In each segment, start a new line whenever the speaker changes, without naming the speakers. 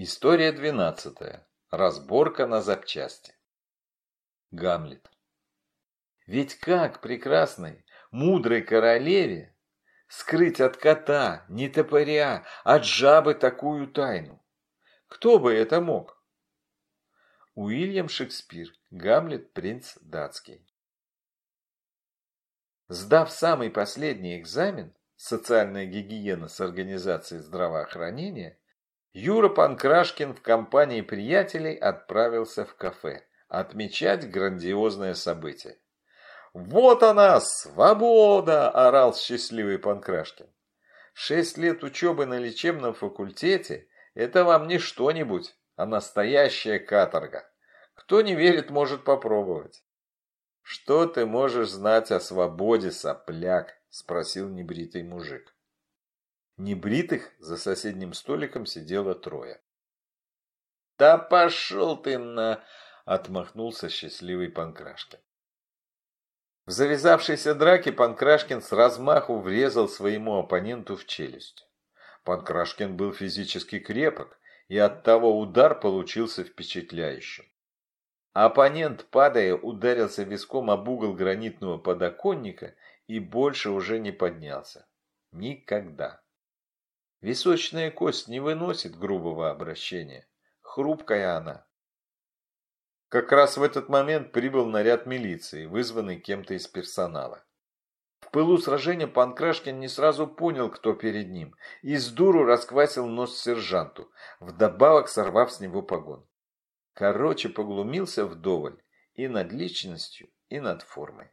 История двенадцатая. Разборка на запчасти. Гамлет. Ведь как прекрасной, мудрой королеве скрыть от кота, не топоря, от жабы такую тайну? Кто бы это мог? Уильям Шекспир. Гамлет, принц датский. Сдав самый последний экзамен, социальная гигиена с организацией здравоохранения, Юра Панкрашкин в компании приятелей отправился в кафе отмечать грандиозное событие. «Вот она, свобода!» – орал счастливый Панкрашкин. Шесть лет учебы на лечебном факультете – это вам не что-нибудь, а настоящая каторга. Кто не верит, может попробовать. «Что ты можешь знать о свободе, сопляк?» – спросил небритый мужик. Небритых за соседним столиком сидело трое. «Да пошел ты на...» — отмахнулся счастливый Панкрашкин. В завязавшейся драке Панкрашкин с размаху врезал своему оппоненту в челюсть. Панкрашкин был физически крепок, и оттого удар получился впечатляющим. Оппонент, падая, ударился виском об угол гранитного подоконника и больше уже не поднялся. Никогда. Височная кость не выносит грубого обращения. Хрупкая она. Как раз в этот момент прибыл наряд милиции, вызванный кем-то из персонала. В пылу сражения Панкрашкин не сразу понял, кто перед ним, и с дуру расквасил нос сержанту, вдобавок сорвав с него погон. Короче, поглумился вдоволь и над личностью, и над формой.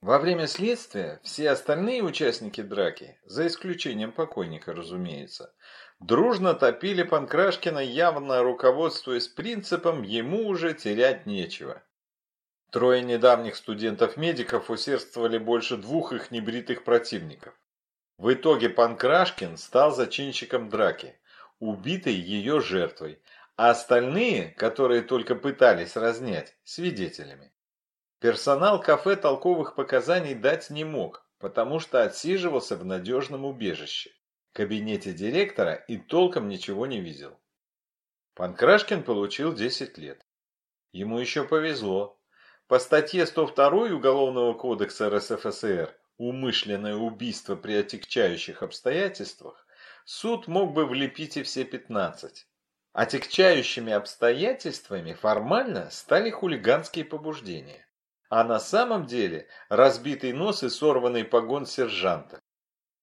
Во время следствия все остальные участники драки, за исключением покойника, разумеется, дружно топили Панкрашкина, явно руководствуясь принципом «ему уже терять нечего». Трое недавних студентов-медиков усердствовали больше двух их небритых противников. В итоге Панкрашкин стал зачинщиком драки, убитой ее жертвой, а остальные, которые только пытались разнять, свидетелями. Персонал кафе толковых показаний дать не мог, потому что отсиживался в надежном убежище, кабинете директора и толком ничего не видел. Панкрашкин получил 10 лет. Ему еще повезло. По статье 102 Уголовного кодекса РСФСР «Умышленное убийство при отягчающих обстоятельствах» суд мог бы влепить и все 15. Отягчающими обстоятельствами формально стали хулиганские побуждения а на самом деле разбитый нос и сорванный погон сержанта.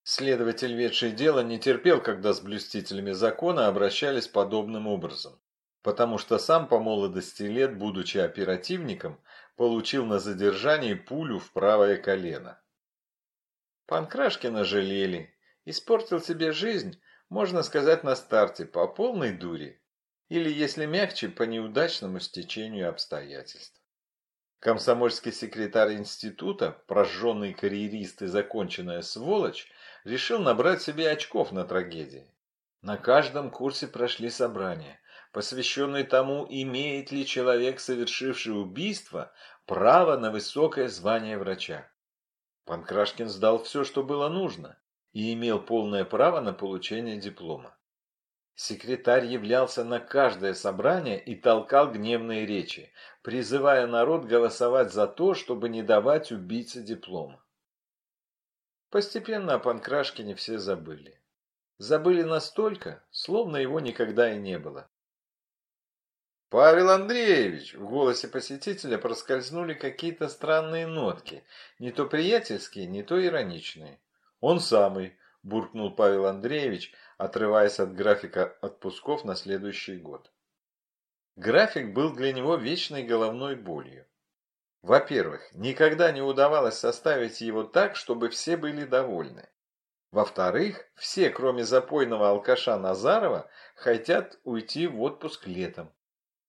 Следователь, ведший дело, не терпел, когда с блюстителями закона обращались подобным образом, потому что сам по молодости лет, будучи оперативником, получил на задержании пулю в правое колено. Панкрашкина жалели, испортил себе жизнь, можно сказать, на старте, по полной дуре, или, если мягче, по неудачному стечению обстоятельств. Комсомольский секретарь института, прожженный карьерист и законченная сволочь, решил набрать себе очков на трагедии. На каждом курсе прошли собрания, посвященные тому, имеет ли человек, совершивший убийство, право на высокое звание врача. Панкрашкин сдал все, что было нужно, и имел полное право на получение диплома. Секретарь являлся на каждое собрание и толкал гневные речи, призывая народ голосовать за то, чтобы не давать убийце диплома. Постепенно о Панкрашкине все забыли. Забыли настолько, словно его никогда и не было. «Павел Андреевич!» В голосе посетителя проскользнули какие-то странные нотки, не то приятельские, не то ироничные. «Он самый!» – буркнул Павел Андреевич – отрываясь от графика отпусков на следующий год. График был для него вечной головной болью. Во-первых, никогда не удавалось составить его так, чтобы все были довольны. Во-вторых, все, кроме запойного алкаша Назарова, хотят уйти в отпуск летом.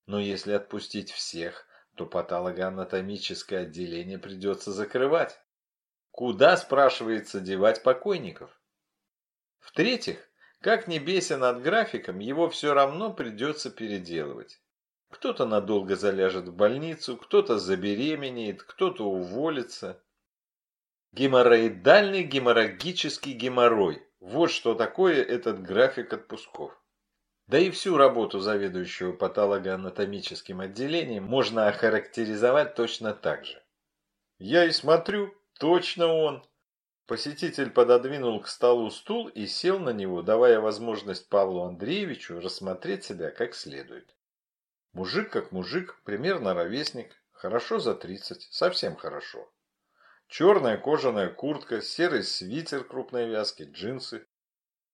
Но если отпустить всех, то патологоанатомическое отделение придется закрывать. Куда, спрашивается, девать покойников? В-третьих, как ни бесен над графиком, его все равно придется переделывать. Кто-то надолго заляжет в больницу, кто-то забеременеет, кто-то уволится. Геморроидальный геморрагический геморрой. Вот что такое этот график отпусков. Да и всю работу заведующего патологоанатомическим отделением можно охарактеризовать точно так же. Я и смотрю, точно он. Посетитель пододвинул к столу стул и сел на него, давая возможность Павлу Андреевичу рассмотреть себя как следует. Мужик как мужик, примерно ровесник, хорошо за тридцать, совсем хорошо. Черная кожаная куртка, серый свитер крупной вязки, джинсы.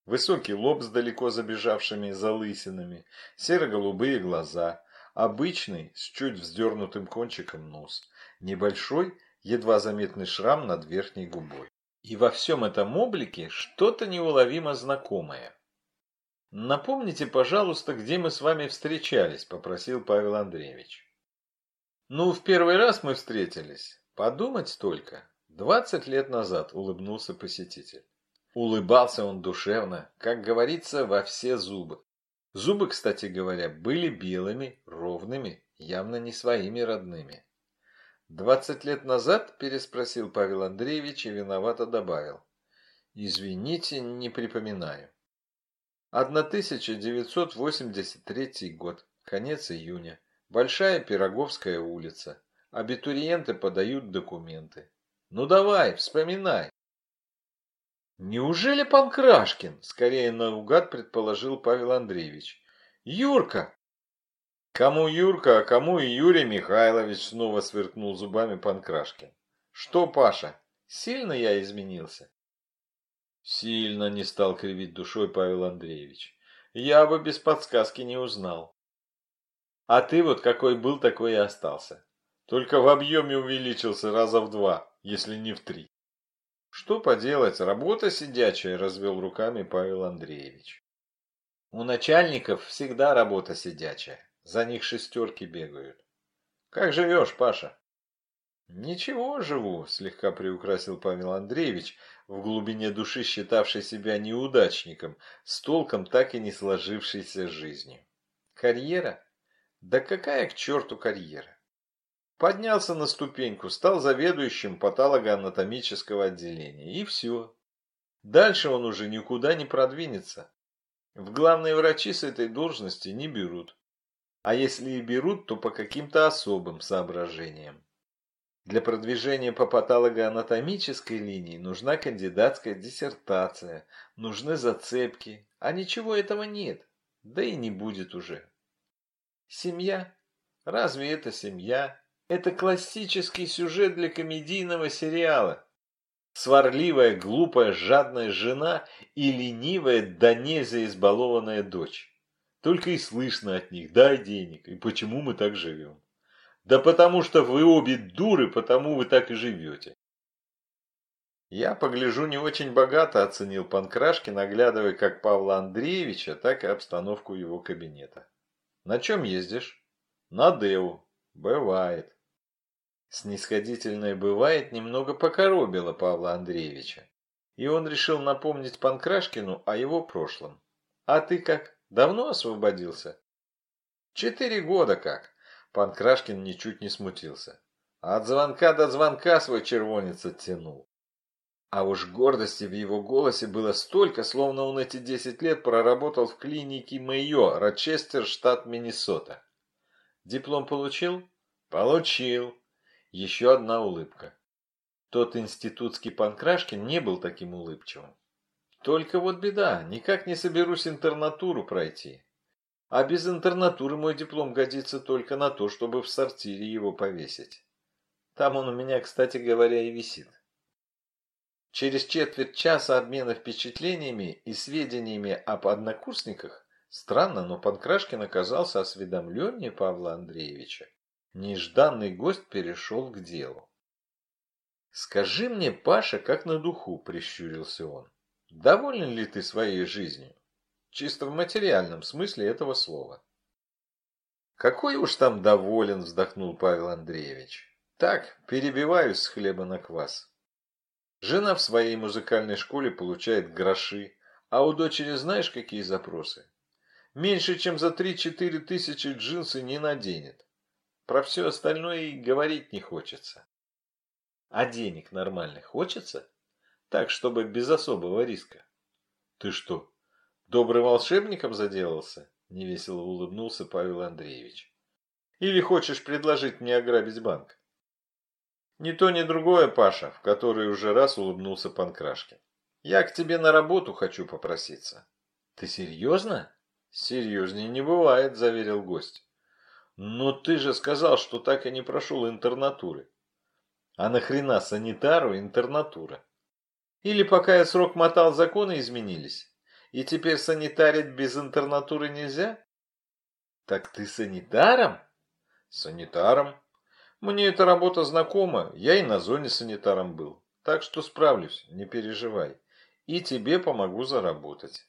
Высокий лоб с далеко забежавшими залысинами, серо-голубые глаза, обычный с чуть вздернутым кончиком нос, небольшой, едва заметный шрам над верхней губой. И во всем этом облике что-то неуловимо знакомое. «Напомните, пожалуйста, где мы с вами встречались», – попросил Павел Андреевич. «Ну, в первый раз мы встретились. Подумать только. Двадцать лет назад», – улыбнулся посетитель. Улыбался он душевно, как говорится, во все зубы. Зубы, кстати говоря, были белыми, ровными, явно не своими родными. «Двадцать лет назад?» – переспросил Павел Андреевич и виновато добавил. «Извините, не припоминаю». 1983 год, конец июня. Большая Пироговская улица. Абитуриенты подают документы. Ну давай, вспоминай. Неужели Панкрашкин? Скорее наугад предположил Павел Андреевич. Юрка! Кому Юрка, а кому и Юрий Михайлович, снова сверкнул зубами Панкрашкин. Что, Паша, сильно я изменился? Сильно не стал кривить душой Павел Андреевич. Я бы без подсказки не узнал. А ты вот какой был, такой и остался. Только в объеме увеличился раза в два, если не в три. Что поделать, работа сидячая, развел руками Павел Андреевич. У начальников всегда работа сидячая. За них шестерки бегают. Как живешь, Паша? Ничего, живу, слегка приукрасил Павел Андреевич, в глубине души считавший себя неудачником, с толком так и не сложившейся жизнью. Карьера? Да какая к черту карьера? Поднялся на ступеньку, стал заведующим патологоанатомического отделения, и все. Дальше он уже никуда не продвинется. В главные врачи с этой должности не берут. А если и берут, то по каким-то особым соображениям. Для продвижения по патологоанатомической линии нужна кандидатская диссертация, нужны зацепки, а ничего этого нет, да и не будет уже. Семья? Разве это семья? Это классический сюжет для комедийного сериала. Сварливая, глупая, жадная жена и ленивая, да нельзя избалованная дочь. Только и слышно от них «дай денег» и «почему мы так живем». Да потому что вы обе дуры, потому вы так и живете. Я, погляжу, не очень богато оценил Панкрашкин, наглядывая как Павла Андреевича, так и обстановку его кабинета. На чем ездишь? На Деву. Бывает. Снисходительное «бывает» немного покоробило Павла Андреевича. И он решил напомнить Панкрашкину о его прошлом. А ты как? Давно освободился? Четыре года как. Панкрашкин ничуть не смутился. От звонка до звонка свой червонец оттянул. А уж гордости в его голосе было столько, словно он эти десять лет проработал в клинике Мэйо, Рочестер, штат Миннесота. Диплом получил? Получил. Еще одна улыбка. Тот институтский Панкрашкин не был таким улыбчивым. Только вот беда, никак не соберусь интернатуру пройти. А без интернатуры мой диплом годится только на то, чтобы в сортире его повесить. Там он у меня, кстати говоря, и висит. Через четверть часа обмена впечатлениями и сведениями об однокурсниках, странно, но Панкрашкин оказался осведомленнее Павла Андреевича. Нежданный гость перешел к делу. «Скажи мне, Паша, как на духу», – прищурился он. Доволен ли ты своей жизнью? Чисто в материальном смысле этого слова. Какой уж там доволен, вздохнул Павел Андреевич. Так, перебиваюсь с хлеба на квас. Жена в своей музыкальной школе получает гроши, а у дочери знаешь, какие запросы? Меньше, чем за 3-4 тысячи джинсы не наденет. Про все остальное и говорить не хочется. А денег нормальных хочется? Так, чтобы без особого риска. Ты что, добрым волшебником заделался? невесело улыбнулся Павел Андреевич. Или хочешь предложить мне ограбить банк? Ни то, ни другое, Паша, в который уже раз улыбнулся Панкрашкин. Я к тебе на работу хочу попроситься. Ты серьезно? Серьезнее не бывает, заверил гость. Но ты же сказал, что так и не прошел интернатуры. А нахрена санитару интернатура? Или пока я срок мотал, законы изменились? И теперь санитарить без интернатуры нельзя? Так ты санитаром? Санитаром. Мне эта работа знакома, я и на зоне санитаром был. Так что справлюсь, не переживай и тебе помогу заработать.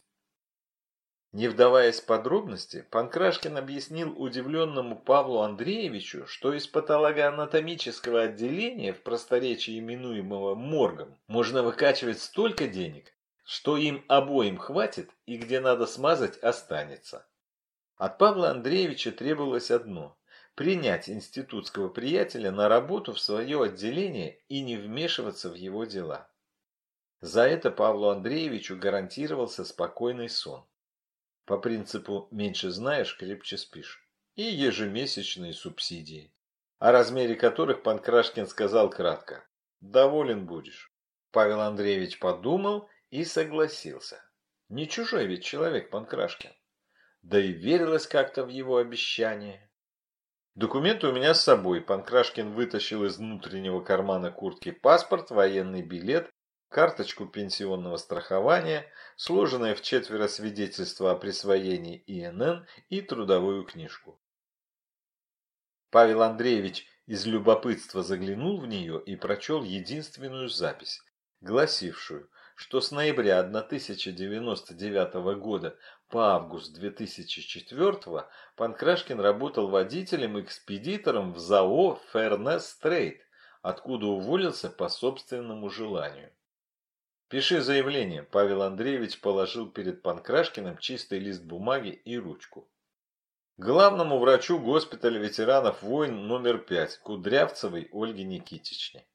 Не вдаваясь в подробности, Панкрашкин объяснил удивленному Павлу Андреевичу, что из патологоанатомического отделения, в просторечии именуемого моргом, можно выкачивать столько денег, что им обоим хватит и где надо смазать останется. От Павла Андреевича требовалось одно – принять институтского приятеля на работу в свое отделение и не вмешиваться в его дела. За это Павлу Андреевичу гарантировался спокойный сон. По принципу «меньше знаешь, крепче спишь». И ежемесячные субсидии, о размере которых Панкрашкин сказал кратко «доволен будешь». Павел Андреевич подумал и согласился. Не чужой ведь человек Панкрашкин. Да и верилось как-то в его обещание. Документы у меня с собой. Панкрашкин вытащил из внутреннего кармана куртки паспорт, военный билет карточку пенсионного страхования, сложенное в четверо свидетельство о присвоении ИНН и трудовую книжку. Павел Андреевич из любопытства заглянул в нее и прочел единственную запись, гласившую, что с ноября 1099 года по август 2004 Панкрашкин работал водителем-экспедитором в ЗАО «Фернес Трейд», откуда уволился по собственному желанию. «Пиши заявление», – Павел Андреевич положил перед Панкрашкиным чистый лист бумаги и ручку. Главному врачу госпиталя ветеранов войн номер пять Кудрявцевой Ольге Никитичне.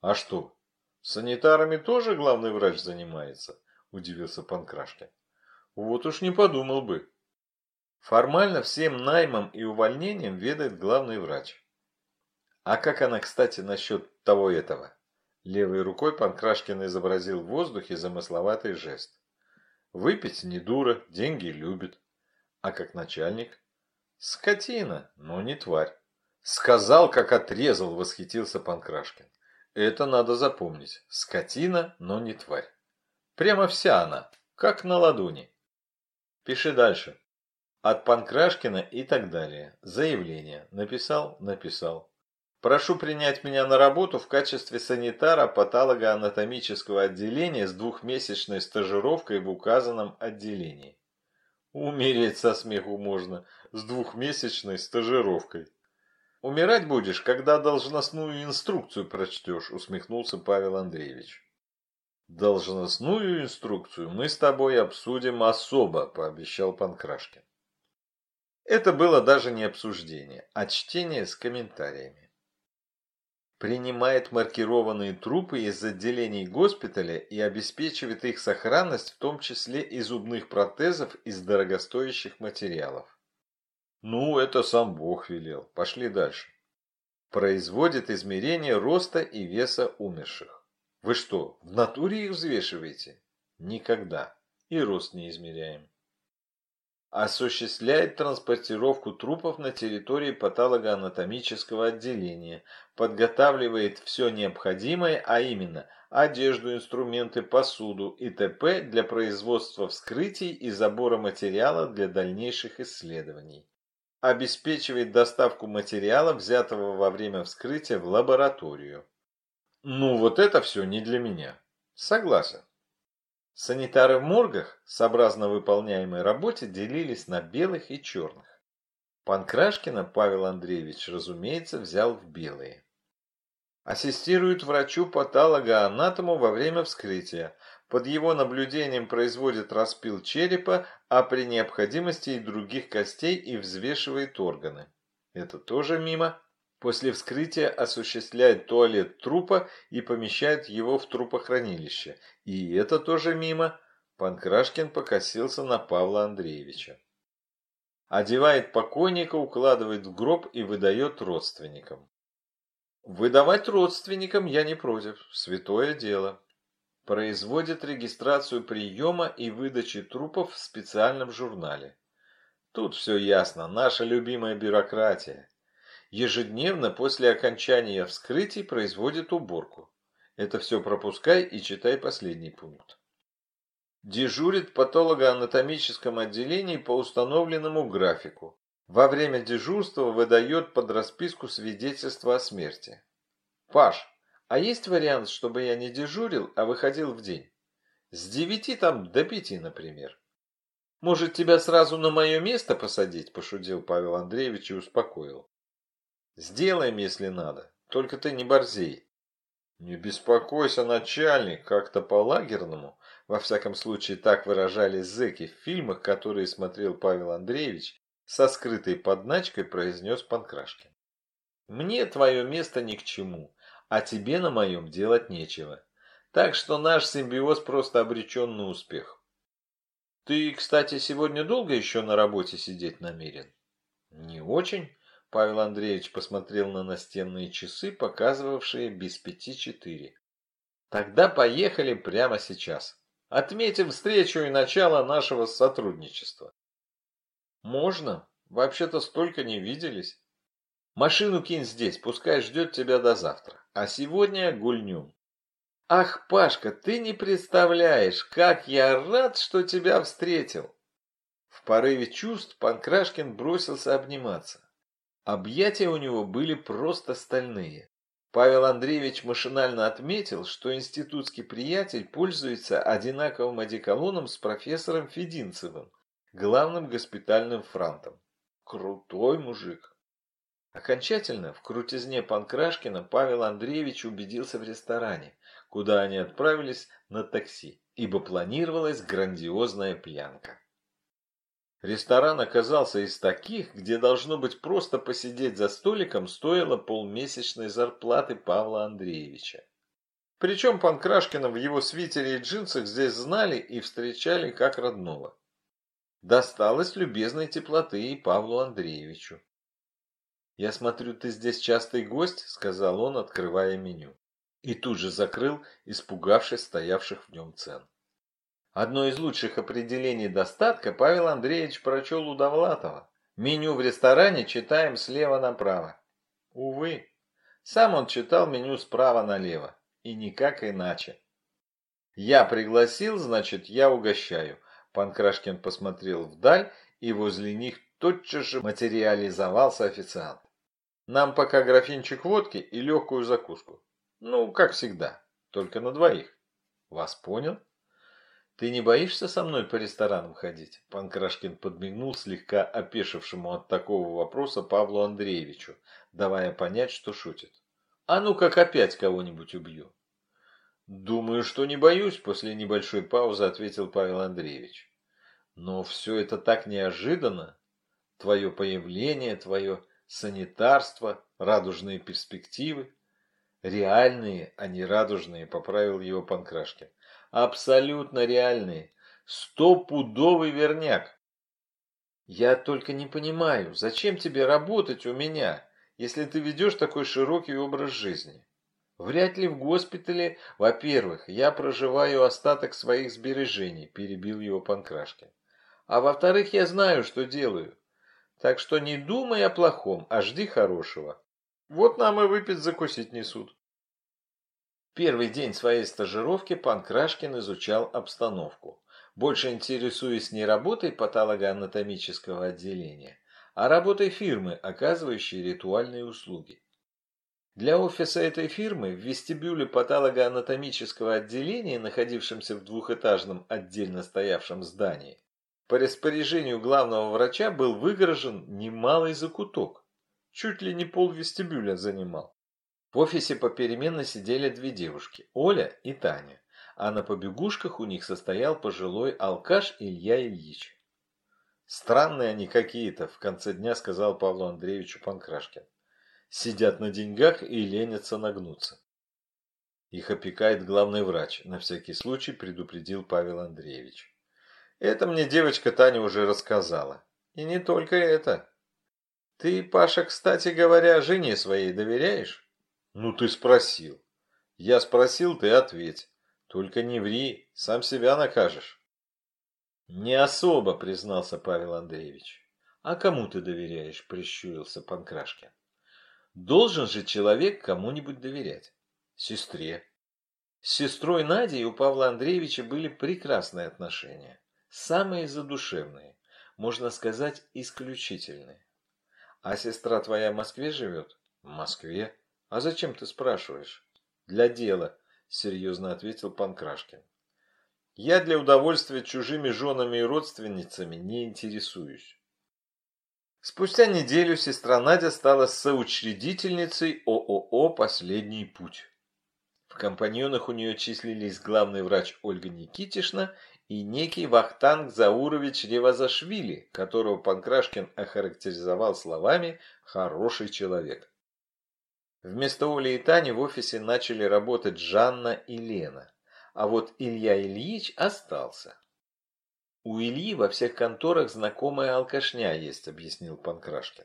«А что, санитарами тоже главный врач занимается?» – удивился Панкрашкин. «Вот уж не подумал бы». Формально всем наймом и увольнением ведает главный врач. А как она, кстати, насчет того этого? Левой рукой Панкрашкин изобразил в воздухе замысловатый жест. Выпить не дура, деньги любит. А как начальник? Скотина, но не тварь. Сказал, как отрезал, восхитился Панкрашкин. Это надо запомнить. Скотина, но не тварь. Прямо вся она, как на ладони. Пиши дальше. От Панкрашкина и так далее. Заявление. Написал? Написал. Прошу принять меня на работу в качестве санитара патологоанатомического отделения с двухмесячной стажировкой в указанном отделении. Умереть со смеху можно с двухмесячной стажировкой. Умирать будешь, когда должностную инструкцию прочтешь, усмехнулся Павел Андреевич. Должностную инструкцию мы с тобой обсудим особо, пообещал Панкрашкин. Это было даже не обсуждение, а чтение с комментариями принимает маркированные трупы из отделений госпиталя и обеспечивает их сохранность, в том числе и зубных протезов из дорогостоящих материалов. Ну, это сам Бог велел. Пошли дальше. Производит измерение роста и веса умерших. Вы что, в натуре их взвешиваете? Никогда. И рост не измеряем осуществляет транспортировку трупов на территории патологоанатомического отделения, подготавливает все необходимое, а именно одежду, инструменты, посуду и т.п. для производства вскрытий и забора материала для дальнейших исследований. Обеспечивает доставку материала, взятого во время вскрытия, в лабораторию. Ну вот это все не для меня. Согласен. Санитары в моргах, сообразно выполняемой работе, делились на белых и черных. Панкрашкина Павел Андреевич, разумеется, взял в белые. Ассистирует врачу-патологоанатому во время вскрытия. Под его наблюдением производит распил черепа, а при необходимости и других костей и взвешивает органы. Это тоже мимо. После вскрытия осуществляет туалет трупа и помещает его в трупохранилище. И это тоже мимо. Панкрашкин покосился на Павла Андреевича. Одевает покойника, укладывает в гроб и выдает родственникам. Выдавать родственникам я не против, святое дело. Производит регистрацию приема и выдачи трупов в специальном журнале. Тут все ясно, наша любимая бюрократия. Ежедневно после окончания вскрытий производит уборку. Это все пропускай и читай последний пункт. Дежурит в патологоанатомическом отделении по установленному графику. Во время дежурства выдает под расписку свидетельство о смерти. Паш, а есть вариант, чтобы я не дежурил, а выходил в день? С девяти там до пяти, например. Может, тебя сразу на мое место посадить, пошутил Павел Андреевич и успокоил. Сделаем, если надо, только ты не борзей. Не беспокойся, начальник, как-то по-лагерному, во всяком случае так выражались зэки в фильмах, которые смотрел Павел Андреевич, со скрытой подначкой произнес Панкрашкин. Мне твое место ни к чему, а тебе на моем делать нечего. Так что наш симбиоз просто обречен на успех. Ты, кстати, сегодня долго еще на работе сидеть намерен? Не очень. Павел Андреевич посмотрел на настенные часы, показывавшие без пяти четыре. Тогда поехали прямо сейчас. Отметим встречу и начало нашего сотрудничества. Можно? Вообще-то столько не виделись. Машину кинь здесь, пускай ждет тебя до завтра. А сегодня гульнем. Ах, Пашка, ты не представляешь, как я рад, что тебя встретил. В порыве чувств Панкрашкин бросился обниматься. Объятия у него были просто стальные. Павел Андреевич машинально отметил, что институтский приятель пользуется одинаковым одеколоном с профессором Фединцевым, главным госпитальным франтом. Крутой мужик. Окончательно в крутизне Панкрашкина Павел Андреевич убедился в ресторане, куда они отправились на такси, ибо планировалась грандиозная пьянка. Ресторан оказался из таких, где должно быть просто посидеть за столиком стоило полмесячной зарплаты Павла Андреевича. Причем Панкрашкина в его свитере и джинсах здесь знали и встречали как родного. Досталось любезной теплоты и Павлу Андреевичу. «Я смотрю, ты здесь частый гость», — сказал он, открывая меню. И тут же закрыл, испугавшись стоявших в нем цен. Одно из лучших определений достатка Павел Андреевич прочел у Довлатова. Меню в ресторане читаем слева направо. Увы, сам он читал меню справа налево. И никак иначе. Я пригласил, значит, я угощаю. Панкрашкин посмотрел вдаль, и возле них тотчас же материализовался официант. Нам пока графинчик водки и легкую закуску. Ну, как всегда, только на двоих. Вас понял? «Ты не боишься со мной по ресторанам ходить?» Панкрашкин подмигнул слегка опешившему от такого вопроса Павлу Андреевичу, давая понять, что шутит. «А ну как опять кого-нибудь убью?» «Думаю, что не боюсь», – после небольшой паузы ответил Павел Андреевич. «Но все это так неожиданно. Твое появление, твое санитарство, радужные перспективы. Реальные, а не радужные», – поправил его Панкрашкин абсолютно реальные. Стопудовый верняк. Я только не понимаю, зачем тебе работать у меня, если ты ведешь такой широкий образ жизни? Вряд ли в госпитале, во-первых, я проживаю остаток своих сбережений, перебил его Панкрашкин. А во-вторых, я знаю, что делаю. Так что не думай о плохом, а жди хорошего. Вот нам и выпить закусить несут. Первый день своей стажировки Панкрашкин изучал обстановку, больше интересуясь не работой патологоанатомического отделения, а работой фирмы, оказывающей ритуальные услуги. Для офиса этой фирмы в вестибюле патологоанатомического отделения, находившемся в двухэтажном отдельно стоявшем здании, по распоряжению главного врача был выгорожен немалый закуток. Чуть ли не пол вестибюля занимал. В офисе попеременно сидели две девушки, Оля и Таня, а на побегушках у них состоял пожилой алкаш Илья Ильич. «Странные они какие-то», – в конце дня сказал Павлу Андреевичу Панкрашкин. «Сидят на деньгах и ленятся нагнуться». Их опекает главный врач, на всякий случай предупредил Павел Андреевич. Это мне девочка Таня уже рассказала. И не только это. Ты, Паша, кстати говоря, жене своей доверяешь? Ну ты спросил. Я спросил, ты ответь. Только не ври, сам себя накажешь. Не особо, признался Павел Андреевич. А кому ты доверяешь, прищурился Панкрашкин. Должен же человек кому-нибудь доверять. Сестре. С сестрой Надей у Павла Андреевича были прекрасные отношения. Самые задушевные, можно сказать, исключительные. А сестра твоя в Москве живет? В Москве. А зачем ты спрашиваешь? Для дела, серьезно ответил Панкрашкин. Я для удовольствия чужими женами и родственницами не интересуюсь. Спустя неделю сестра Надя стала соучредительницей ООО «Последний путь». В компаньонах у нее числились главный врач Ольга Никитишна и некий Вахтанг Заурович Ревазашвили, которого Панкрашкин охарактеризовал словами «хороший человек». Вместо Оли и Тани в офисе начали работать Жанна и Лена, а вот Илья Ильич остался. «У Ильи во всех конторах знакомая алкашня есть», — объяснил Панкрашкин.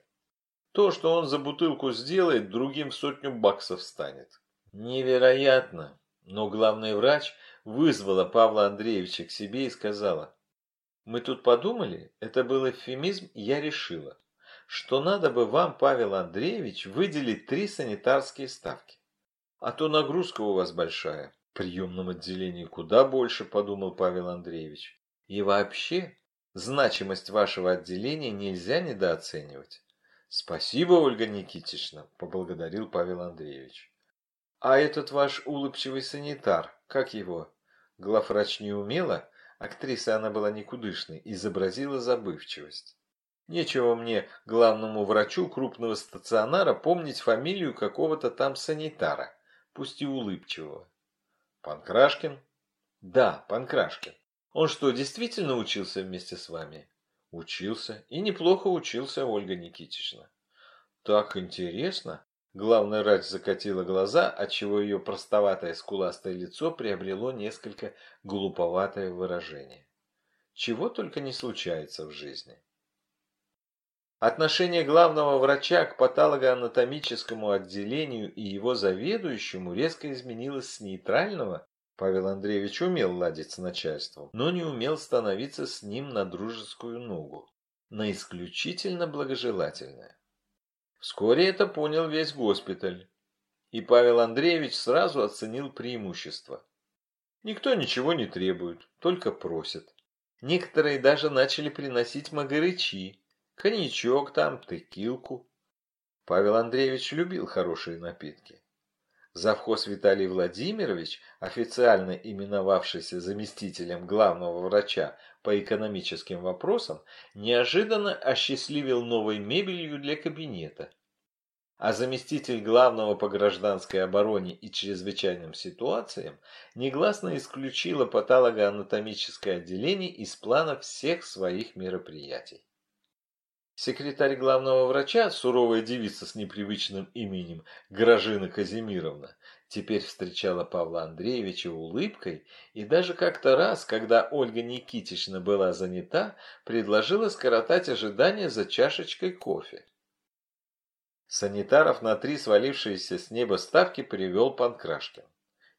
«То, что он за бутылку сделает, другим в сотню баксов станет». Невероятно, но главный врач вызвала Павла Андреевича к себе и сказала, «Мы тут подумали, это был эвфемизм, я решила, что надо бы вам, Павел Андреевич, выделить три санитарские ставки. А то нагрузка у вас большая, в приемном отделении куда больше, подумал Павел Андреевич. И вообще, значимость вашего отделения нельзя недооценивать. Спасибо, Ольга Никитична, поблагодарил Павел Андреевич. А этот ваш улыбчивый санитар, как его? Главврач не умела, актриса она была никудышной, изобразила забывчивость. Нечего мне, главному врачу крупного стационара, помнить фамилию какого-то там санитара, пусть и улыбчивого. Панкрашкин? Да, Панкрашкин. Он что, действительно учился вместе с вами? Учился. И неплохо учился, Ольга Никитична. Так интересно. Главный врач закатила глаза, отчего ее простоватое скуластое лицо приобрело несколько глуповатое выражение. Чего только не случается в жизни. Отношение главного врача к патологоанатомическому отделению и его заведующему резко изменилось с нейтрального Павел Андреевич умел ладить с начальством, но не умел становиться с ним на дружескую ногу, на исключительно благожелательное. Вскоре это понял весь госпиталь, и Павел Андреевич сразу оценил преимущество. Никто ничего не требует, только просит. Некоторые даже начали приносить магарычи, коньячок там, текилку. Павел Андреевич любил хорошие напитки. Завхоз Виталий Владимирович, официально именовавшийся заместителем главного врача по экономическим вопросам, неожиданно осчастливил новой мебелью для кабинета. А заместитель главного по гражданской обороне и чрезвычайным ситуациям негласно исключила патологоанатомическое отделение из плана всех своих мероприятий. Секретарь главного врача, суровая девица с непривычным именем Гражина Казимировна, теперь встречала Павла Андреевича улыбкой и даже как-то раз, когда Ольга Никитична была занята, предложила скоротать ожидание за чашечкой кофе. Санитаров на три свалившиеся с неба ставки привел Панкрашкин.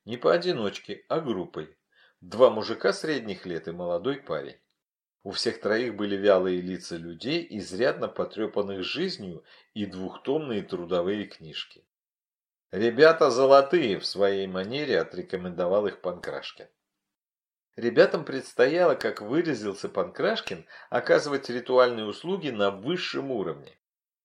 Не поодиночке, а группой. Два мужика средних лет и молодой парень. У всех троих были вялые лица людей, изрядно потрепанных жизнью и двухтомные трудовые книжки. «Ребята золотые» в своей манере отрекомендовал их Панкрашкин. Ребятам предстояло, как выразился Панкрашкин, оказывать ритуальные услуги на высшем уровне.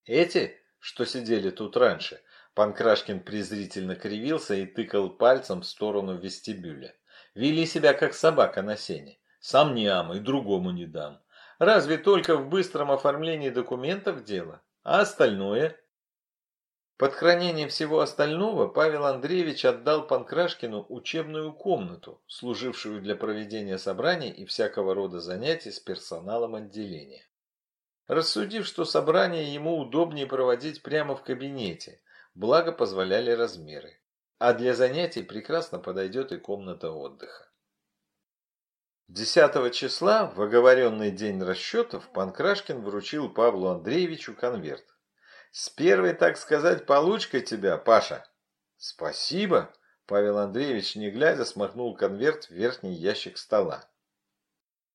Эти, что сидели тут раньше, Панкрашкин презрительно кривился и тыкал пальцем в сторону вестибюля. Вели себя, как собака на сене. Сам не ам и другому не дам. Разве только в быстром оформлении документов дело? А остальное? Под хранение всего остального Павел Андреевич отдал Панкрашкину учебную комнату, служившую для проведения собраний и всякого рода занятий с персоналом отделения. Рассудив, что собрание ему удобнее проводить прямо в кабинете, благо позволяли размеры. А для занятий прекрасно подойдет и комната отдыха. 10 числа, в оговоренный день расчетов, Панкрашкин вручил Павлу Андреевичу конверт. «С первой, так сказать, получкой тебя, Паша!» «Спасибо!» Павел Андреевич, не глядя, смахнул конверт в верхний ящик стола.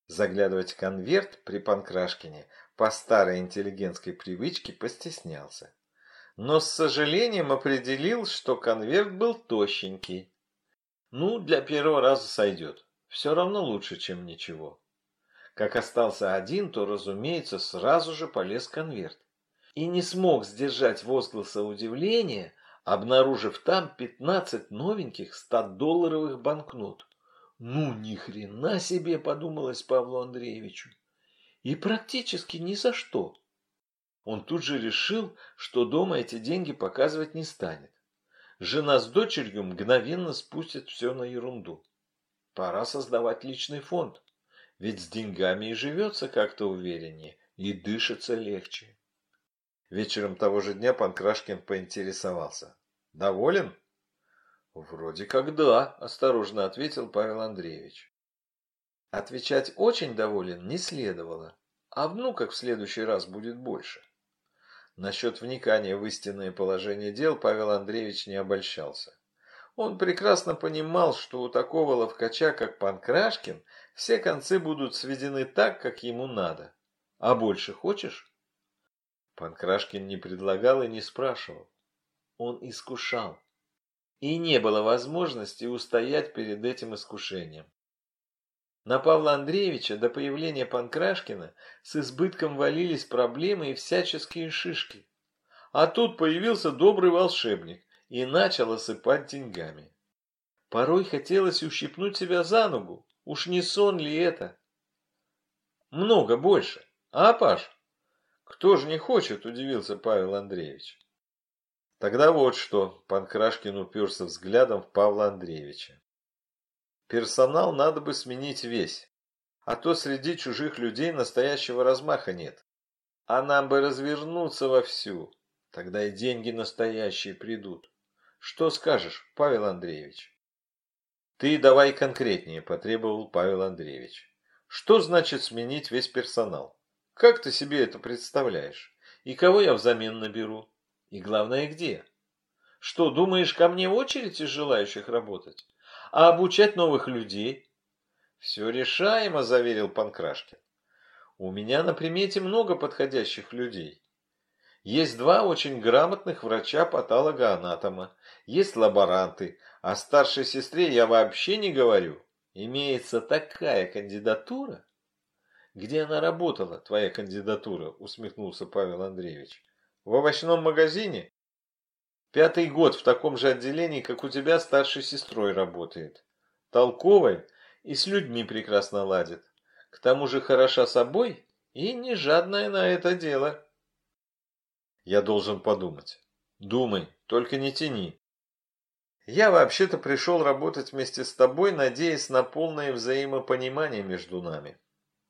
Заглядывать конверт при Панкрашкине по старой интеллигентской привычке постеснялся. Но с сожалением определил, что конверт был тощенький. Ну, для первого раза сойдет. Все равно лучше, чем ничего. Как остался один, то, разумеется, сразу же полез конверт. И не смог сдержать возгласа удивления, обнаружив там 15 новеньких 100-долларовых банкнот. Ну, ни хрена себе, подумалось Павлу Андреевичу. И практически ни за что. Он тут же решил, что дома эти деньги показывать не станет. Жена с дочерью мгновенно спустят все на ерунду. Пора создавать личный фонд. Ведь с деньгами и живется как-то увереннее, и дышится легче. Вечером того же дня Панкрашкин поинтересовался. «Доволен?» «Вроде как да», – осторожно ответил Павел Андреевич. Отвечать «очень доволен» не следовало, а внуках в следующий раз будет больше. Насчет вникания в истинное положение дел Павел Андреевич не обольщался. Он прекрасно понимал, что у такого ловкача, как Панкрашкин, все концы будут сведены так, как ему надо. А больше хочешь? Панкрашкин не предлагал и не спрашивал. Он искушал. И не было возможности устоять перед этим искушением. На Павла Андреевича до появления Панкрашкина с избытком валились проблемы и всяческие шишки. А тут появился добрый волшебник, и начал осыпать деньгами. Порой хотелось ущипнуть себя за ногу. Уж не сон ли это? Много больше. А, Паш? Кто же не хочет, удивился Павел Андреевич. Тогда вот что, Панкрашкин уперся взглядом в Павла Андреевича. Персонал надо бы сменить весь, а то среди чужих людей настоящего размаха нет. А нам бы развернуться вовсю, тогда и деньги настоящие придут. Что скажешь, Павел Андреевич? Ты давай конкретнее, потребовал Павел Андреевич. Что значит сменить весь персонал? Как ты себе это представляешь? И кого я взамен наберу? И главное, где? Что, думаешь, ко мне очередь из желающих работать? А обучать новых людей? Все решаемо, заверил Панкрашкин. У меня на примете много подходящих людей. Есть два очень грамотных врача-патолога-анатома, есть лаборанты, о старшей сестре я вообще не говорю. Имеется такая кандидатура. Где она работала, твоя кандидатура, усмехнулся Павел Андреевич. В овощном магазине? Пятый год в таком же отделении, как у тебя старшей сестрой работает. Толковой и с людьми прекрасно ладит. К тому же хороша собой и не жадная на это дело. Я должен подумать. Думай, только не тяни. Я вообще-то пришел работать вместе с тобой, надеясь на полное взаимопонимание между нами.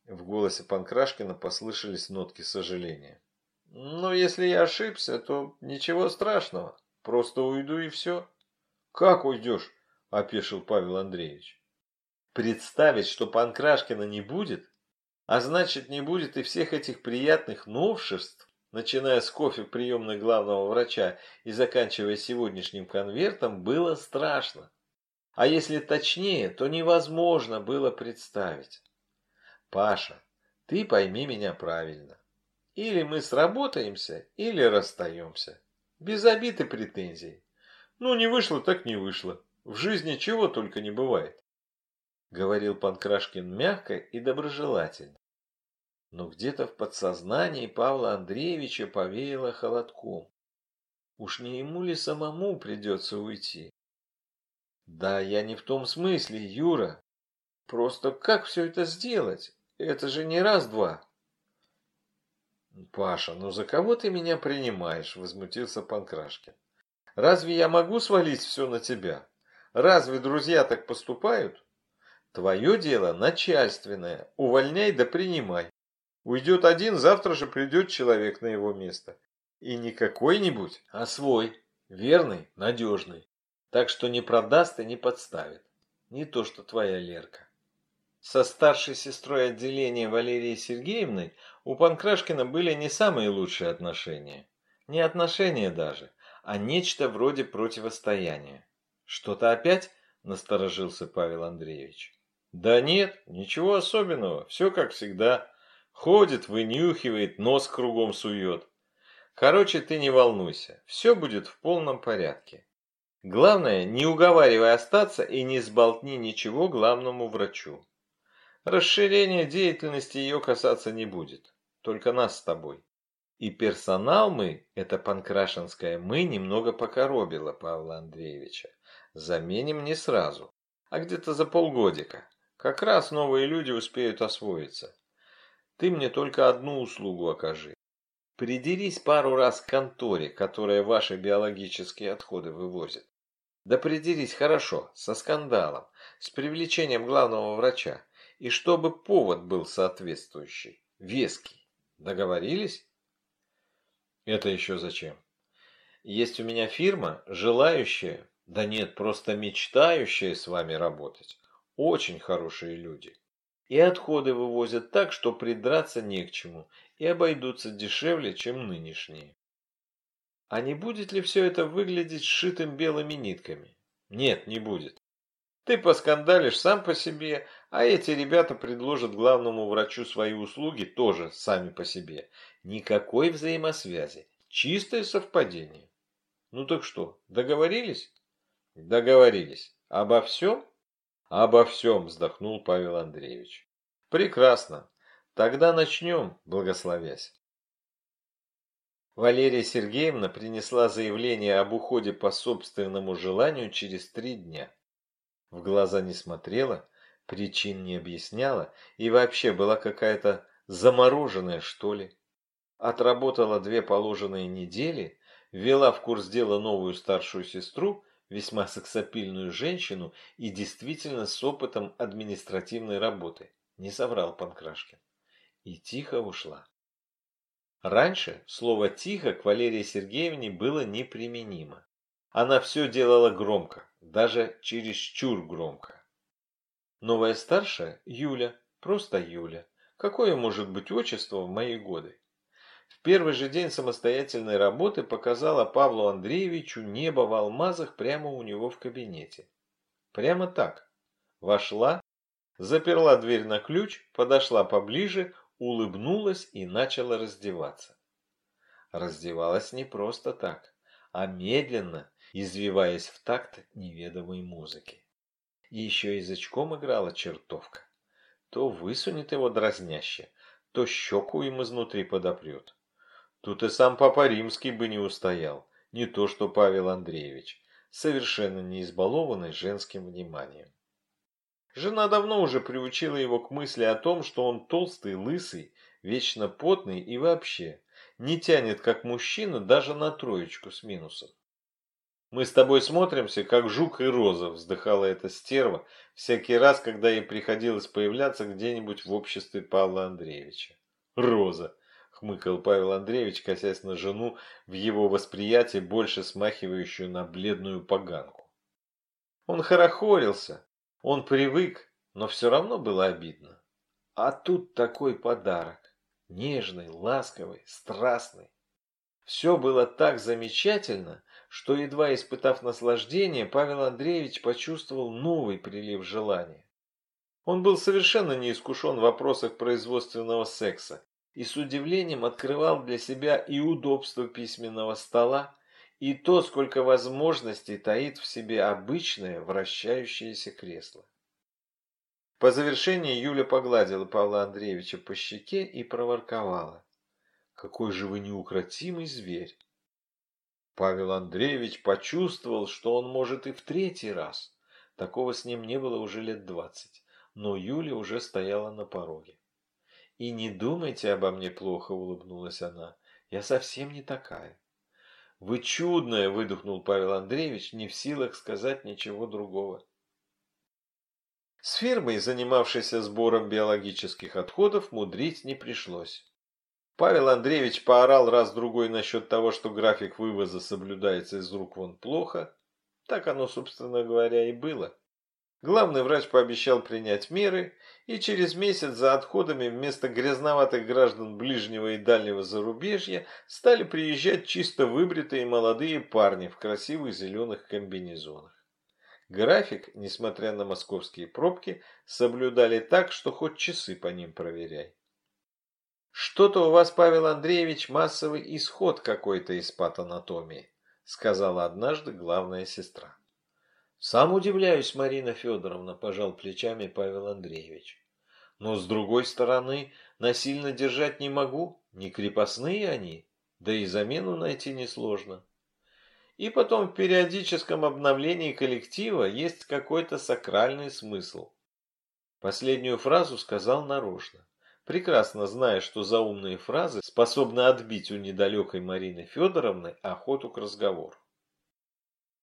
В голосе Панкрашкина послышались нотки сожаления. Но если я ошибся, то ничего страшного. Просто уйду и все. Как уйдешь? Опешил Павел Андреевич. Представить, что Панкрашкина не будет, а значит не будет и всех этих приятных новшеств, начиная с кофе приемной главного врача и заканчивая сегодняшним конвертом, было страшно. А если точнее, то невозможно было представить. Паша, ты пойми меня правильно. Или мы сработаемся, или расстаемся. Без обид и претензий. Ну, не вышло, так не вышло. В жизни чего только не бывает. Говорил Панкрашкин мягко и доброжелательно но где-то в подсознании Павла Андреевича повеяло холодком. Уж не ему ли самому придется уйти? Да, я не в том смысле, Юра. Просто как все это сделать? Это же не раз-два. Паша, ну за кого ты меня принимаешь? Возмутился Панкрашкин. Разве я могу свалить все на тебя? Разве друзья так поступают? Твое дело начальственное. Увольняй да принимай. Уйдет один, завтра же придет человек на его место. И не какой-нибудь, а свой, верный, надежный. Так что не продаст и не подставит. Не то, что твоя Лерка. Со старшей сестрой отделения Валерией Сергеевной у Панкрашкина были не самые лучшие отношения. Не отношения даже, а нечто вроде противостояния. Что-то опять? Насторожился Павел Андреевич. Да нет, ничего особенного, все как всегда. Ходит, вынюхивает, нос кругом сует. Короче, ты не волнуйся, все будет в полном порядке. Главное, не уговаривай остаться и не сболтни ничего главному врачу. Расширение деятельности ее касаться не будет, только нас с тобой. И персонал мы, это Панкрашинская, мы немного покоробило Павла Андреевича. Заменим не сразу, а где-то за полгодика. Как раз новые люди успеют освоиться. Ты мне только одну услугу окажи. Придерись пару раз к конторе, которая ваши биологические отходы вывозит. Да придерись хорошо, со скандалом, с привлечением главного врача, и чтобы повод был соответствующий, веский. Договорились? Это еще зачем? Есть у меня фирма, желающая, да нет, просто мечтающая с вами работать. Очень хорошие люди. И отходы вывозят так, что придраться не к чему, и обойдутся дешевле, чем нынешние. А не будет ли все это выглядеть сшитым белыми нитками? Нет, не будет. Ты поскандалишь сам по себе, а эти ребята предложат главному врачу свои услуги тоже сами по себе. Никакой взаимосвязи. Чистое совпадение. Ну так что, договорились? Договорились. Обо всем? Обо всем, вздохнул Павел Андреевич. Прекрасно. Тогда начнем, благословясь. Валерия Сергеевна принесла заявление об уходе по собственному желанию через три дня. В глаза не смотрела, причин не объясняла и вообще была какая-то замороженная, что ли. Отработала две положенные недели, ввела в курс дела новую старшую сестру весьма сексапильную женщину и действительно с опытом административной работы. Не соврал Панкрашкин. И тихо ушла. Раньше слово «тихо» к Валерии Сергеевне было неприменимо. Она все делала громко, даже чересчур громко. Новая старшая – Юля, просто Юля. Какое может быть отчество в мои годы? В первый же день самостоятельной работы показала Павлу Андреевичу небо в алмазах прямо у него в кабинете. Прямо так. Вошла, заперла дверь на ключ, подошла поближе, улыбнулась и начала раздеваться. Раздевалась не просто так, а медленно, извиваясь в такт неведомой музыки. И еще язычком играла чертовка. То высунет его дразняще, то щеку им изнутри подопрет. Тут и сам Папа Римский бы не устоял, не то что Павел Андреевич, совершенно не избалованный женским вниманием. Жена давно уже приучила его к мысли о том, что он толстый, лысый, вечно потный и вообще не тянет как мужчина даже на троечку с минусом. «Мы с тобой смотримся, как жук и роза», – вздыхала эта стерва всякий раз, когда ей приходилось появляться где-нибудь в обществе Павла Андреевича. «Роза», хмыкал Павел Андреевич, косясь на жену, в его восприятии больше смахивающую на бледную поганку. Он хорохорился, он привык, но все равно было обидно. А тут такой подарок, нежный, ласковый, страстный. Все было так замечательно, что, едва испытав наслаждение, Павел Андреевич почувствовал новый прилив желания. Он был совершенно не искушен в вопросах производственного секса и с удивлением открывал для себя и удобство письменного стола, и то, сколько возможностей таит в себе обычное вращающееся кресло. По завершении Юля погладила Павла Андреевича по щеке и проворковала. «Какой же вы неукротимый зверь!» Павел Андреевич почувствовал, что он может и в третий раз. Такого с ним не было уже лет двадцать, но Юля уже стояла на пороге. «И не думайте обо мне плохо», — улыбнулась она. «Я совсем не такая». «Вы чудная!» — выдохнул Павел Андреевич, не в силах сказать ничего другого. С фирмой, занимавшейся сбором биологических отходов, мудрить не пришлось. Павел Андреевич поорал раз-другой насчет того, что график вывоза соблюдается из рук вон плохо. Так оно, собственно говоря, и было. Главный врач пообещал принять меры, и через месяц за отходами вместо грязноватых граждан ближнего и дальнего зарубежья стали приезжать чисто выбритые молодые парни в красивых зеленых комбинезонах. График, несмотря на московские пробки, соблюдали так, что хоть часы по ним проверяй. «Что-то у вас, Павел Андреевич, массовый исход какой-то из патанатомии», сказала однажды главная сестра. Сам удивляюсь, Марина Федоровна, пожал плечами Павел Андреевич. Но с другой стороны, насильно держать не могу, не крепостные они, да и замену найти несложно. И потом в периодическом обновлении коллектива есть какой-то сакральный смысл. Последнюю фразу сказал нарочно, прекрасно зная, что заумные фразы способны отбить у недалекой Марины Федоровны охоту к разговору.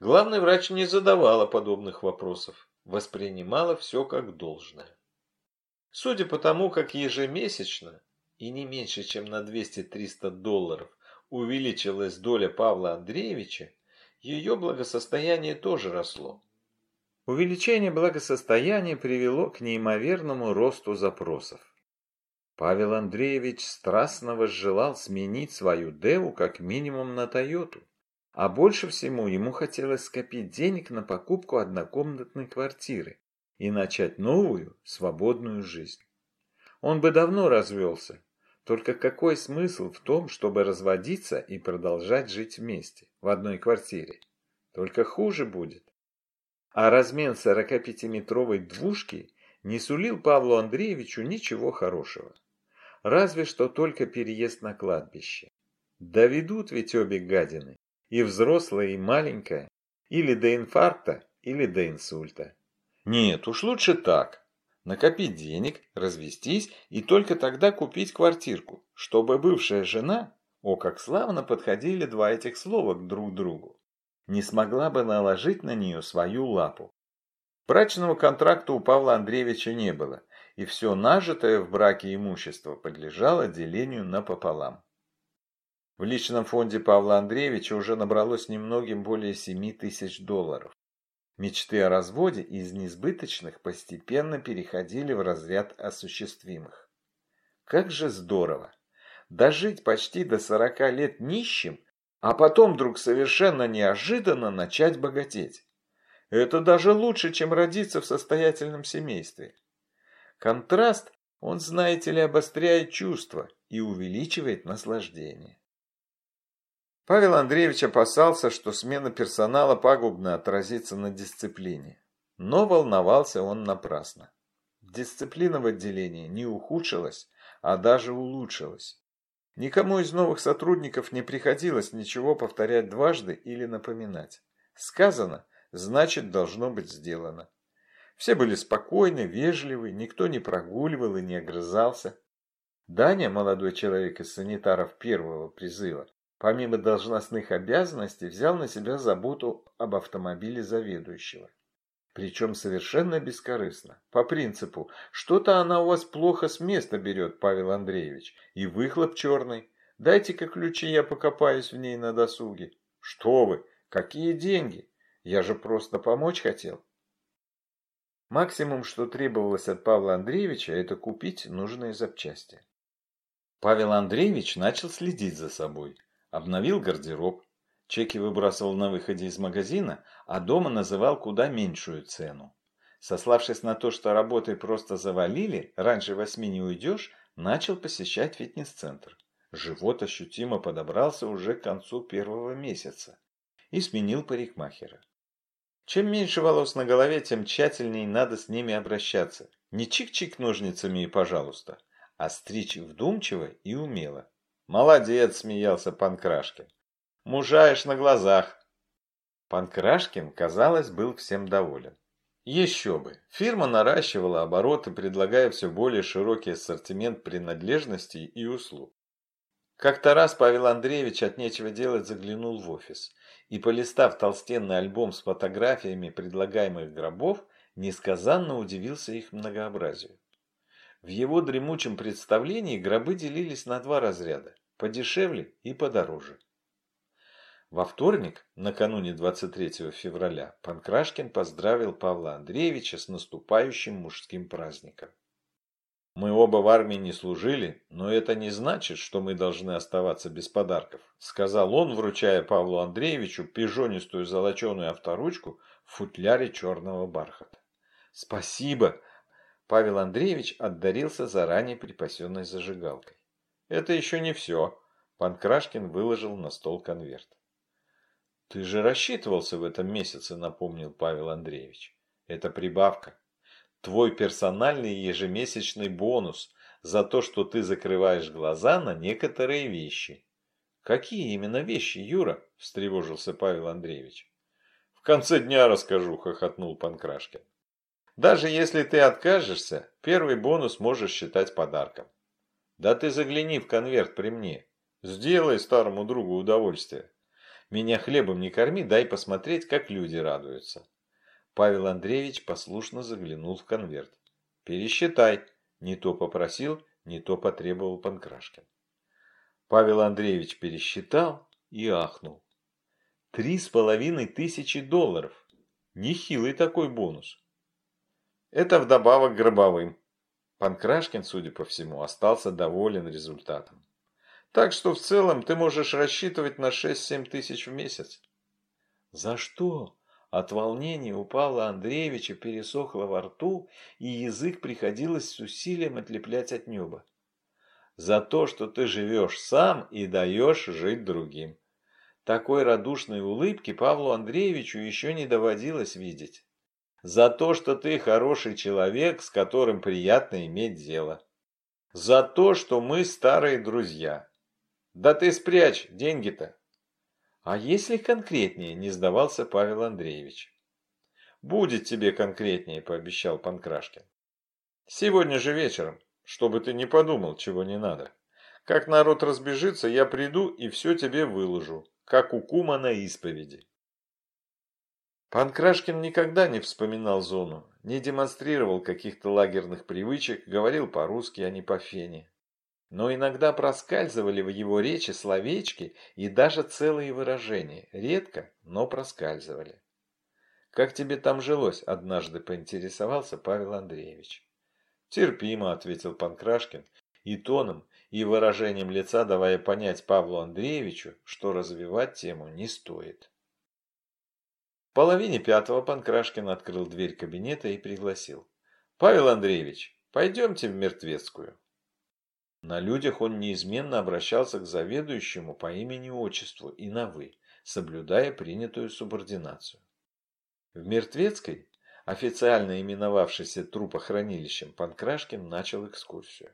Главный врач не задавала подобных вопросов, воспринимала все как должное. Судя по тому, как ежемесячно и не меньше, чем на 200-300 долларов увеличилась доля Павла Андреевича, ее благосостояние тоже росло. Увеличение благосостояния привело к неимоверному росту запросов. Павел Андреевич страстно возжелал сменить свою Деву как минимум на Тойоту. А больше всего ему хотелось скопить денег на покупку однокомнатной квартиры и начать новую, свободную жизнь. Он бы давно развелся, только какой смысл в том, чтобы разводиться и продолжать жить вместе, в одной квартире? Только хуже будет. А размен 45-метровой двушки не сулил Павлу Андреевичу ничего хорошего. Разве что только переезд на кладбище. Доведут ведь обе гадины и взрослая, и маленькая, или до инфаркта, или до инсульта. Нет, уж лучше так. Накопить денег, развестись и только тогда купить квартирку, чтобы бывшая жена, о, как славно подходили два этих слова к друг другу, не смогла бы наложить на нее свою лапу. Брачного контракта у Павла Андреевича не было, и все нажитое в браке имущество подлежало делению напополам. В личном фонде Павла Андреевича уже набралось немногим более 7 тысяч долларов. Мечты о разводе из несбыточных постепенно переходили в разряд осуществимых. Как же здорово! Дожить почти до 40 лет нищим, а потом вдруг совершенно неожиданно начать богатеть. Это даже лучше, чем родиться в состоятельном семействе. Контраст, он, знаете ли, обостряет чувства и увеличивает наслаждение. Павел Андреевич опасался, что смена персонала пагубно отразится на дисциплине. Но волновался он напрасно. Дисциплина в отделении не ухудшилась, а даже улучшилась. Никому из новых сотрудников не приходилось ничего повторять дважды или напоминать. Сказано, значит должно быть сделано. Все были спокойны, вежливы, никто не прогуливал и не огрызался. Даня, молодой человек из санитаров первого призыва, помимо должностных обязанностей, взял на себя заботу об автомобиле заведующего. Причем совершенно бескорыстно. По принципу, что-то она у вас плохо с места берет, Павел Андреевич, и выхлоп черный. Дайте-ка ключи, я покопаюсь в ней на досуге. Что вы, какие деньги? Я же просто помочь хотел. Максимум, что требовалось от Павла Андреевича, это купить нужные запчасти. Павел Андреевич начал следить за собой. Обновил гардероб. Чеки выбрасывал на выходе из магазина, а дома называл куда меньшую цену. Сославшись на то, что работой просто завалили, раньше восьми не уйдешь, начал посещать фитнес-центр. Живот ощутимо подобрался уже к концу первого месяца. И сменил парикмахера. Чем меньше волос на голове, тем тщательнее надо с ними обращаться. Не чик-чик ножницами и пожалуйста, а стричь вдумчиво и умело. «Молодец!» – смеялся Панкрашкин. «Мужаешь на глазах!» Панкрашкин, казалось, был всем доволен. Еще бы! Фирма наращивала обороты, предлагая все более широкий ассортимент принадлежностей и услуг. Как-то раз Павел Андреевич от нечего делать заглянул в офис и, полистав толстенный альбом с фотографиями предлагаемых гробов, несказанно удивился их многообразию. В его дремучем представлении гробы делились на два разряда – подешевле и подороже. Во вторник, накануне 23 февраля, Панкрашкин поздравил Павла Андреевича с наступающим мужским праздником. Мы оба в армии не служили, но это не значит, что мы должны оставаться без подарков, сказал он, вручая Павлу Андреевичу пижонистую золоченую авторучку в футляре черного бархата. Спасибо! Павел Андреевич отдарился заранее припасенной зажигалкой. Это еще не все. Панкрашкин выложил на стол конверт. Ты же рассчитывался в этом месяце, напомнил Павел Андреевич. Это прибавка. Твой персональный ежемесячный бонус за то, что ты закрываешь глаза на некоторые вещи. Какие именно вещи, Юра? встревожился Павел Андреевич. В конце дня расскажу, хохотнул Панкрашкин. Даже если ты откажешься, первый бонус можешь считать подарком. Да ты загляни в конверт при мне. Сделай старому другу удовольствие. Меня хлебом не корми, дай посмотреть, как люди радуются. Павел Андреевич послушно заглянул в конверт. Пересчитай. Не то попросил, не то потребовал Панкрашкин. Павел Андреевич пересчитал и ахнул. Три с половиной тысячи долларов. Нехилый такой бонус. Это вдобавок гробовым. Панкрашкин, судя по всему, остался доволен результатом. Так что в целом ты можешь рассчитывать на 6-7 тысяч в месяц. За что? От волнения у Павла Андреевича пересохло во рту, и язык приходилось с усилием отлеплять от неба. За то, что ты живешь сам и даешь жить другим. Такой радушной улыбки Павлу Андреевичу еще не доводилось видеть. За то, что ты хороший человек, с которым приятно иметь дело. За то, что мы старые друзья. Да ты спрячь деньги-то. А если конкретнее, не сдавался Павел Андреевич. Будет тебе конкретнее, пообещал Панкрашкин. Сегодня же вечером, чтобы ты не подумал, чего не надо. Как народ разбежится, я приду и все тебе выложу, как у кума на исповеди. Панкрашкин никогда не вспоминал зону, не демонстрировал каких-то лагерных привычек, говорил по-русски, а не по-фене но иногда проскальзывали в его речи словечки и даже целые выражения, редко, но проскальзывали. «Как тебе там жилось?» – однажды поинтересовался Павел Андреевич. «Терпимо», – ответил Панкрашкин, и тоном, и выражением лица давая понять Павлу Андреевичу, что развивать тему не стоит. В половине пятого Панкрашкин открыл дверь кабинета и пригласил. «Павел Андреевич, пойдемте в Мертвецкую». На людях он неизменно обращался к заведующему по имени-отчеству и на «вы», соблюдая принятую субординацию. В Мертвецкой, официально именовавшейся трупохранилищем, Панкрашкин начал экскурсию.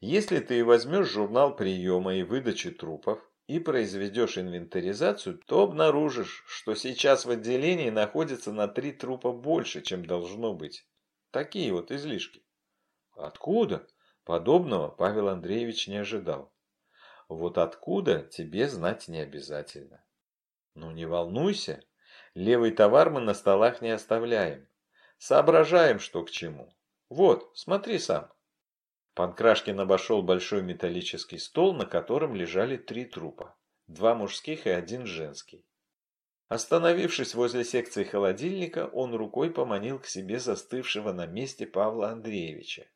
Если ты возьмешь журнал приема и выдачи трупов и произведешь инвентаризацию, то обнаружишь, что сейчас в отделении находится на три трупа больше, чем должно быть. Такие вот излишки. Откуда? Подобного Павел Андреевич не ожидал. Вот откуда, тебе знать не обязательно. Ну не волнуйся, левый товар мы на столах не оставляем. Соображаем, что к чему. Вот, смотри сам. Панкрашкин обошел большой металлический стол, на котором лежали три трупа. Два мужских и один женский. Остановившись возле секции холодильника, он рукой поманил к себе застывшего на месте Павла Андреевича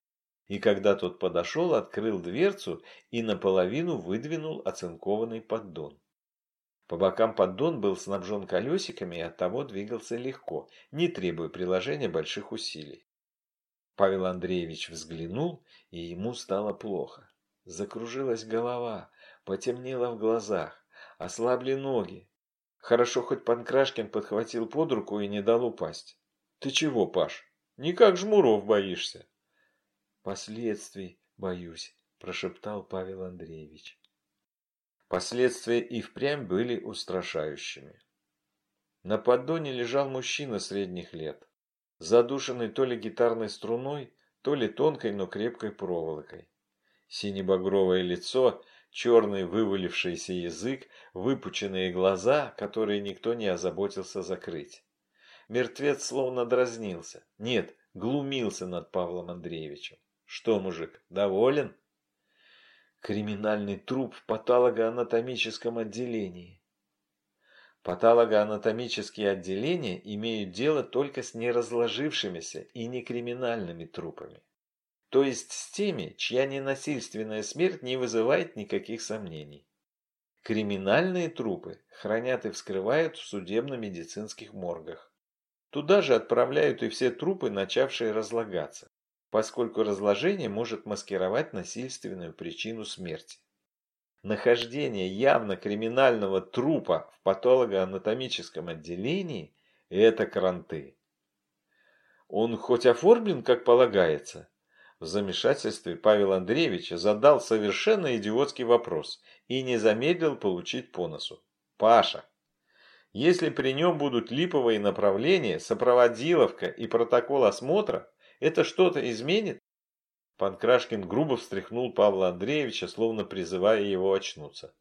и когда тот подошел, открыл дверцу и наполовину выдвинул оцинкованный поддон. По бокам поддон был снабжен колесиками и оттого двигался легко, не требуя приложения больших усилий. Павел Андреевич взглянул, и ему стало плохо. Закружилась голова, потемнело в глазах, ослабли ноги. Хорошо, хоть Панкрашкин подхватил под руку и не дал упасть. «Ты чего, Паш? Никак жмуров боишься?» Последствий боюсь, прошептал Павел Андреевич. Последствия и впрямь были устрашающими. На поддоне лежал мужчина средних лет, задушенный то ли гитарной струной, то ли тонкой, но крепкой проволокой. Синебагровое лицо, черный вывалившийся язык, выпученные глаза, которые никто не озаботился закрыть. Мертвец словно дразнился, нет, глумился над Павлом Андреевичем. Что, мужик, доволен? Криминальный труп в патологоанатомическом отделении. Патологоанатомические отделения имеют дело только с неразложившимися и некриминальными трупами. То есть с теми, чья ненасильственная смерть не вызывает никаких сомнений. Криминальные трупы хранят и вскрывают в судебно-медицинских моргах. Туда же отправляют и все трупы, начавшие разлагаться, поскольку разложение может маскировать насильственную причину смерти. Нахождение явно криминального трупа в патологоанатомическом отделении – это кранты. Он хоть оформлен, как полагается? В замешательстве Павел Андреевич задал совершенно идиотский вопрос и не замедлил получить по носу. «Паша, если при нем будут липовые направления, сопроводиловка и протокол осмотра, это что-то изменит?» Панкрашкин грубо встряхнул Павла Андреевича, словно призывая его очнуться.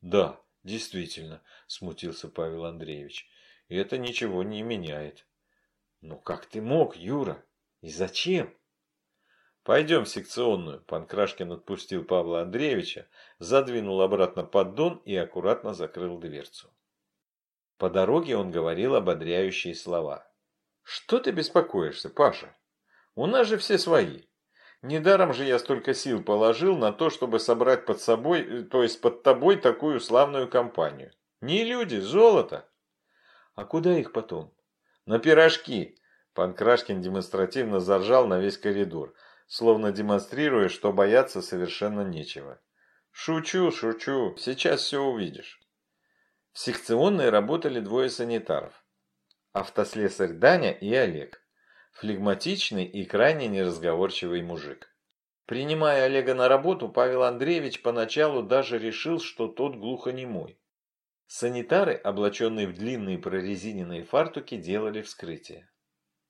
«Да, действительно», – смутился Павел Андреевич, – «это ничего не меняет». «Ну как ты мог, Юра? И зачем?» «Пойдем в секционную», – Панкрашкин отпустил Павла Андреевича, задвинул обратно поддон и аккуратно закрыл дверцу. По дороге он говорил ободряющие слова. «Что ты беспокоишься, Паша? У нас же все свои. Недаром же я столько сил положил на то, чтобы собрать под собой, э, то есть под тобой такую славную компанию. Не люди, золото. А куда их потом? На пирожки. Панкрашкин демонстративно заржал на весь коридор, словно демонстрируя, что бояться совершенно нечего. Шучу, шучу, сейчас все увидишь. В секционной работали двое санитаров. Автослесарь Даня и Олег флегматичный и крайне неразговорчивый мужик. Принимая Олега на работу, Павел Андреевич поначалу даже решил, что тот глухонемой. Санитары, облаченные в длинные прорезиненные фартуки, делали вскрытие.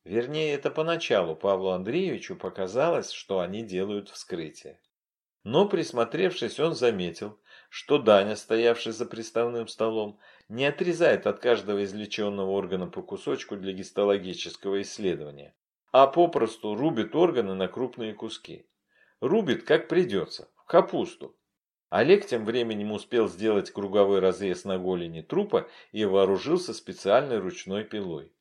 Вернее, это поначалу Павлу Андреевичу показалось, что они делают вскрытие. Но, присмотревшись, он заметил, что Даня, стоявший за приставным столом, не отрезает от каждого извлеченного органа по кусочку для гистологического исследования, а попросту рубит органы на крупные куски. Рубит, как придется, в капусту. Олег тем временем успел сделать круговой разрез на голени трупа и вооружился специальной ручной пилой.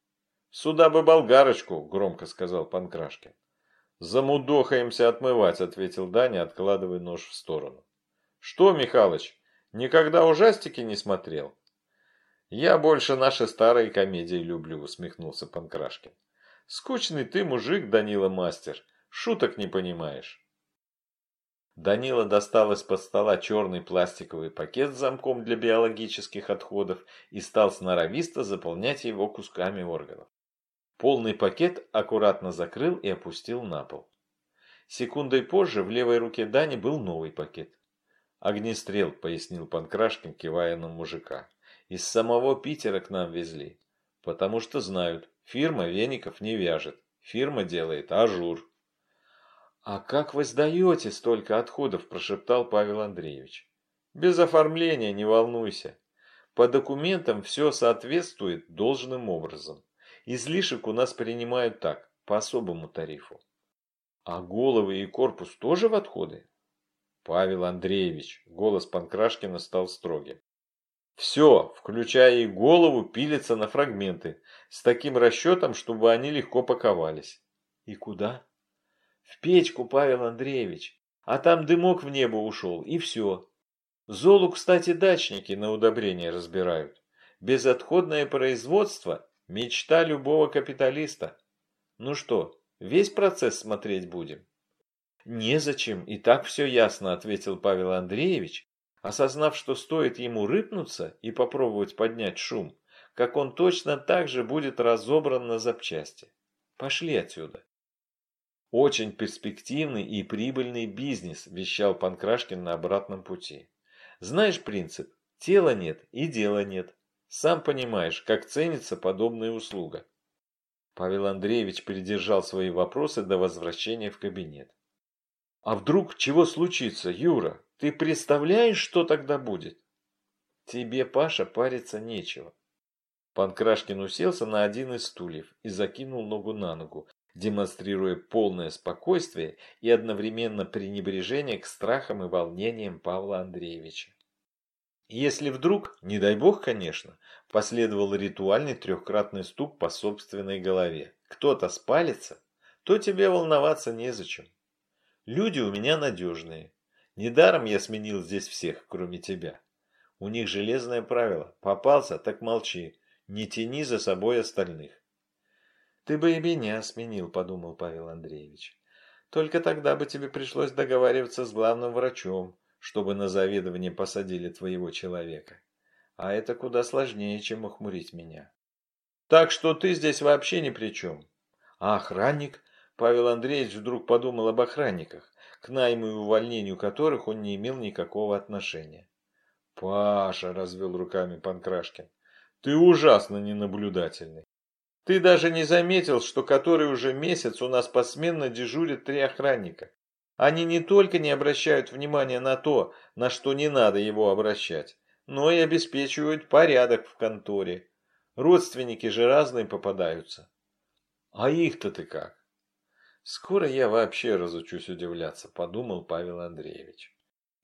«Сюда бы болгарочку», — громко сказал Панкрашкин. «Замудохаемся отмывать», — ответил Даня, откладывая нож в сторону. «Что, Михалыч, никогда ужастики не смотрел?» «Я больше наши старые комедии люблю», — усмехнулся Панкрашкин. «Скучный ты мужик, Данила Мастер, шуток не понимаешь». Данила достал из-под стола черный пластиковый пакет с замком для биологических отходов и стал сноровисто заполнять его кусками органов. Полный пакет аккуратно закрыл и опустил на пол. Секундой позже в левой руке Дани был новый пакет. «Огнестрел», — пояснил Панкрашкин, кивая на мужика. Из самого Питера к нам везли. Потому что знают, фирма веников не вяжет. Фирма делает ажур. «А как вы сдаете столько отходов?» – прошептал Павел Андреевич. «Без оформления, не волнуйся. По документам все соответствует должным образом. Излишек у нас принимают так, по особому тарифу. А головы и корпус тоже в отходы? Павел Андреевич, голос Панкрашкина стал строгим. Все, включая и голову, пилится на фрагменты, с таким расчетом, чтобы они легко паковались. И куда? В печку, Павел Андреевич. А там дымок в небо ушел, и все. Золу, кстати, дачники на удобрения разбирают. Безотходное производство – мечта любого капиталиста. Ну что, весь процесс смотреть будем? Незачем, и так все ясно, ответил Павел Андреевич осознав, что стоит ему рыпнуться и попробовать поднять шум, как он точно так же будет разобран на запчасти. Пошли отсюда. Очень перспективный и прибыльный бизнес, вещал Панкрашкин на обратном пути. Знаешь принцип, тела нет и дела нет. Сам понимаешь, как ценится подобная услуга. Павел Андреевич придержал свои вопросы до возвращения в кабинет. А вдруг чего случится, Юра? Ты представляешь, что тогда будет? Тебе, Паша, париться нечего. Панкрашкин уселся на один из стульев и закинул ногу на ногу, демонстрируя полное спокойствие и одновременно пренебрежение к страхам и волнениям Павла Андреевича. Если вдруг, не дай бог, конечно, последовал ритуальный трехкратный стук по собственной голове, кто-то спалится, то тебе волноваться незачем. Люди у меня надежные. Недаром я сменил здесь всех, кроме тебя. У них железное правило. Попался, так молчи. Не тяни за собой остальных. Ты бы и меня сменил, подумал Павел Андреевич. Только тогда бы тебе пришлось договариваться с главным врачом, чтобы на заведование посадили твоего человека. А это куда сложнее, чем охмурить меня. Так что ты здесь вообще ни при чем. А охранник? Павел Андреевич вдруг подумал об охранниках, к найму и увольнению которых он не имел никакого отношения. Паша, развел руками Панкрашкин, ты ужасно ненаблюдательный. Ты даже не заметил, что который уже месяц у нас посменно дежурят три охранника. Они не только не обращают внимания на то, на что не надо его обращать, но и обеспечивают порядок в конторе. Родственники же разные попадаются. А их-то ты как? Скоро я вообще разучусь удивляться, подумал Павел Андреевич.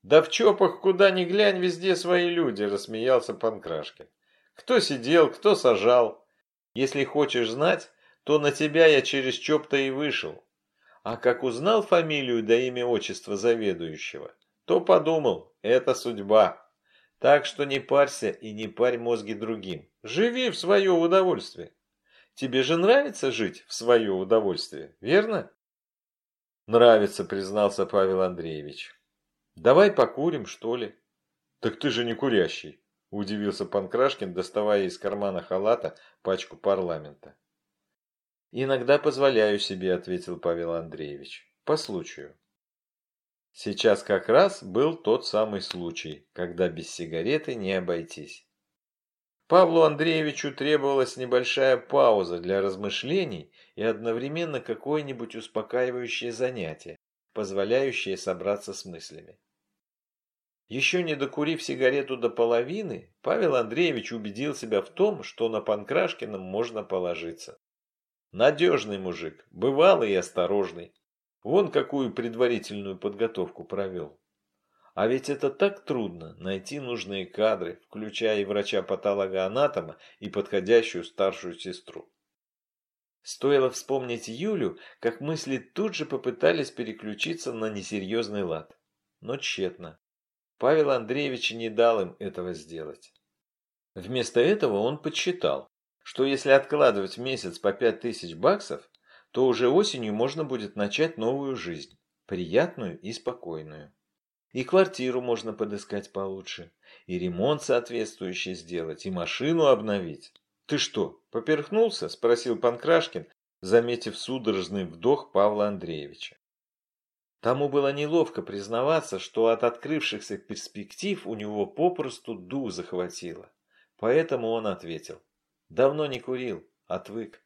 Да в чопах куда ни глянь, везде свои люди, рассмеялся Панкрашкин. Кто сидел, кто сажал. Если хочешь знать, то на тебя я через ЧОП-то и вышел. А как узнал фамилию да имя отчества заведующего, то подумал, это судьба. Так что не парься и не парь мозги другим. Живи в свое удовольствие. Тебе же нравится жить в свое удовольствие, верно? Нравится, признался Павел Андреевич. Давай покурим, что ли? Так ты же не курящий, удивился Панкрашкин, доставая из кармана халата пачку парламента. «Иногда позволяю себе», – ответил Павел Андреевич. «По случаю». Сейчас как раз был тот самый случай, когда без сигареты не обойтись. Павлу Андреевичу требовалась небольшая пауза для размышлений и одновременно какое-нибудь успокаивающее занятие, позволяющее собраться с мыслями. Еще не докурив сигарету до половины, Павел Андреевич убедил себя в том, что на Панкрашкином можно положиться. Надежный мужик, бывалый и осторожный. Вон какую предварительную подготовку провел. А ведь это так трудно найти нужные кадры, включая и врача-патолога-анатома, и подходящую старшую сестру. Стоило вспомнить Юлю, как мысли тут же попытались переключиться на несерьезный лад. Но тщетно. Павел Андреевич не дал им этого сделать. Вместо этого он подсчитал, что если откладывать в месяц по пять тысяч баксов, то уже осенью можно будет начать новую жизнь, приятную и спокойную. И квартиру можно подыскать получше, и ремонт соответствующий сделать, и машину обновить. «Ты что, поперхнулся?» – спросил Панкрашкин, заметив судорожный вдох Павла Андреевича. Тому было неловко признаваться, что от открывшихся перспектив у него попросту дух захватило. Поэтому он ответил. Давно не курил, отвык.